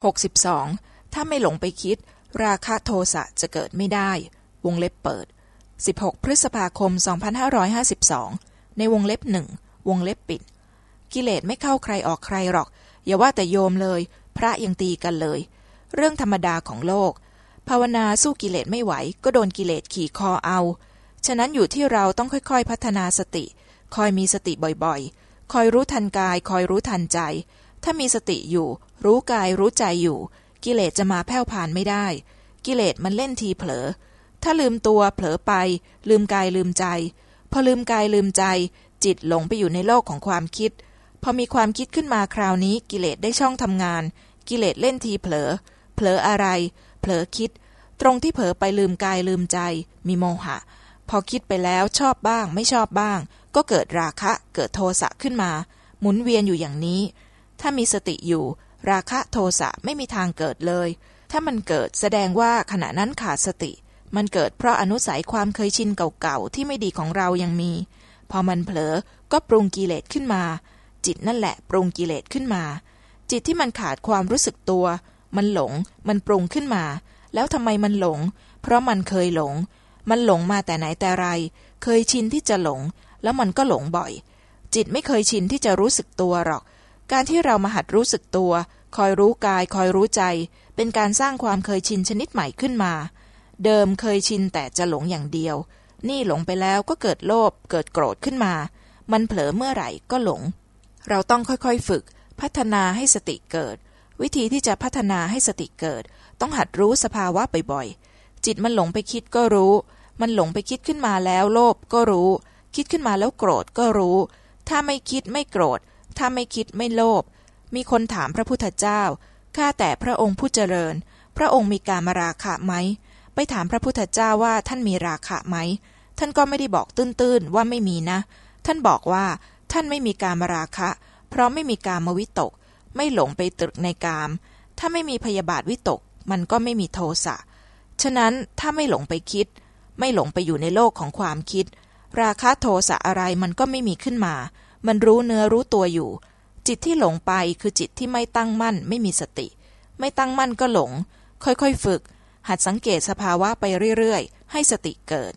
62. ถ้าไม่หลงไปคิด ราคะโทสะจะเกิดไม่ได้ วงเล็บเปิด 16 พฤษภาคม 2552 ในวงเล็บหนึ่งวงเล็บปิด กิเลสไม่เข้าใครออกใครหรอก อย่าว่าแต่โยมเลย พระยังตีกันเลย เรื่องธรรมดาของโลก ภาวนาสู้กิเลสไม่ไหว ก็โดนกิเลสขี่คอเอา ฉะนั้นอยู่ที่เราต้องค่อยๆพัฒนาสติ คอยมีสติบ่อยๆ คอยรู้ทันกาย คอยรู้ทันใจ ถ้ามีสติอยู่ รู้กายรู้ใจอยู่ กิเลสจะมาแผ่วผ่านไม่ได้ กิเลสมันเล่นทีเผลอ ถ้าลืมตัวเผลอไป ลืมกายลืมใจ พอลืมกายลืมใจ จิตหลงไปอยู่ในโลกของความคิด พอมีความคิดขึ้นมาคราวนี้ กิเลสได้ช่องทำงาน กิเลสเล่นทีเผลอ เผลออะไร เผลอคิด ตรงที่เผลอไปลืมกายลืมใจ มีโมหะ พอคิดไปแล้วชอบบ้าง ไม่ชอบบ้าง ก็เกิดราคะ เกิดโทสะขึ้นมา หมุนเวียนอยู่อย่างนี้ ถ้ามีสติอยู่ ราคะโทสะไม่มีทางเกิดเลย ถ้ามันเกิดแสดงว่าขณะนั้นขาดสติ มันเกิดเพราะอนุสัยความเคยชินเก่าๆที่ไม่ดีของเรายังมี พอมันเผลอก็ปรุงกิเลสขึ้นมา จิตนั่นแหละปรุงกิเลสขึ้นมา จิตที่มันขาดความรู้สึกตัว มันหลง มันปรุงขึ้นมา แล้วทำไมมันหลง เพราะมันเคยหลง มันหลงมาแต่ไหนแต่ไร เคยชินที่จะหลง แล้วมันก็หลงบ่อยจิตไม่เคยชินที่จะรู้สึกตัวหรอก การที่เรามาหัดรู้สึกตัว คอยรู้กายคอยรู้ใจ เป็นการสร้างความเคยชินชนิดใหม่ขึ้นมา เดิมเคยชินแต่จะหลงอย่างเดียว นี่หลงไปแล้วก็เกิดโลภเกิดโกรธขึ้นมา มันเผลอเมื่อไหร่ก็หลง เราต้องค่อยๆฝึก พัฒนาให้สติเกิด วิธีที่จะพัฒนาให้สติเกิด ต้องหัดรู้สภาวะบ่อยๆจิตมันหลงไปคิดก็รู้ มันหลงไปคิดขึ้นมาแล้วโลภก็รู้ คิดขึ้นมาแล้วโกรธก็รู้ ถ้าไม่คิดไม่โกรธ ถ้าไม่คิดไม่โลภมีคนถามพระพุทธเจ้า ข้าแต่พระองค์ผู้เจริญ พระองค์มีการมาราคะไหม ไปถามพระพุทธเจ้าว่าท่านมีราคะไหม ท่านก็ไม่ได้บอกตื้นๆว่าไม่มีนะ ท่านบอกว่าท่านไม่มีการมาราคะ เพราะไม่มีการมวิตก ไม่หลงไปตรึกในกาม ถ้าไม่มีพยาบาทวิตก มันก็ไม่มีโทสะ ฉะนั้นถ้าไม่หลงไปคิด ไม่หลงไปอยู่ในโลกของความคิด ราคะโทสะอะไรมันก็ไม่มีขึ้นมา มันรู้เนื้อรู้ตัวอยู่ จิตที่หลงไปคือจิตที่ไม่ตั้งมั่น ไม่มีสติ ไม่ตั้งมั่นก็หลง ค่อยๆฝึก หัดสังเกตสภาวะไปเรื่อยๆ ให้สติเกิด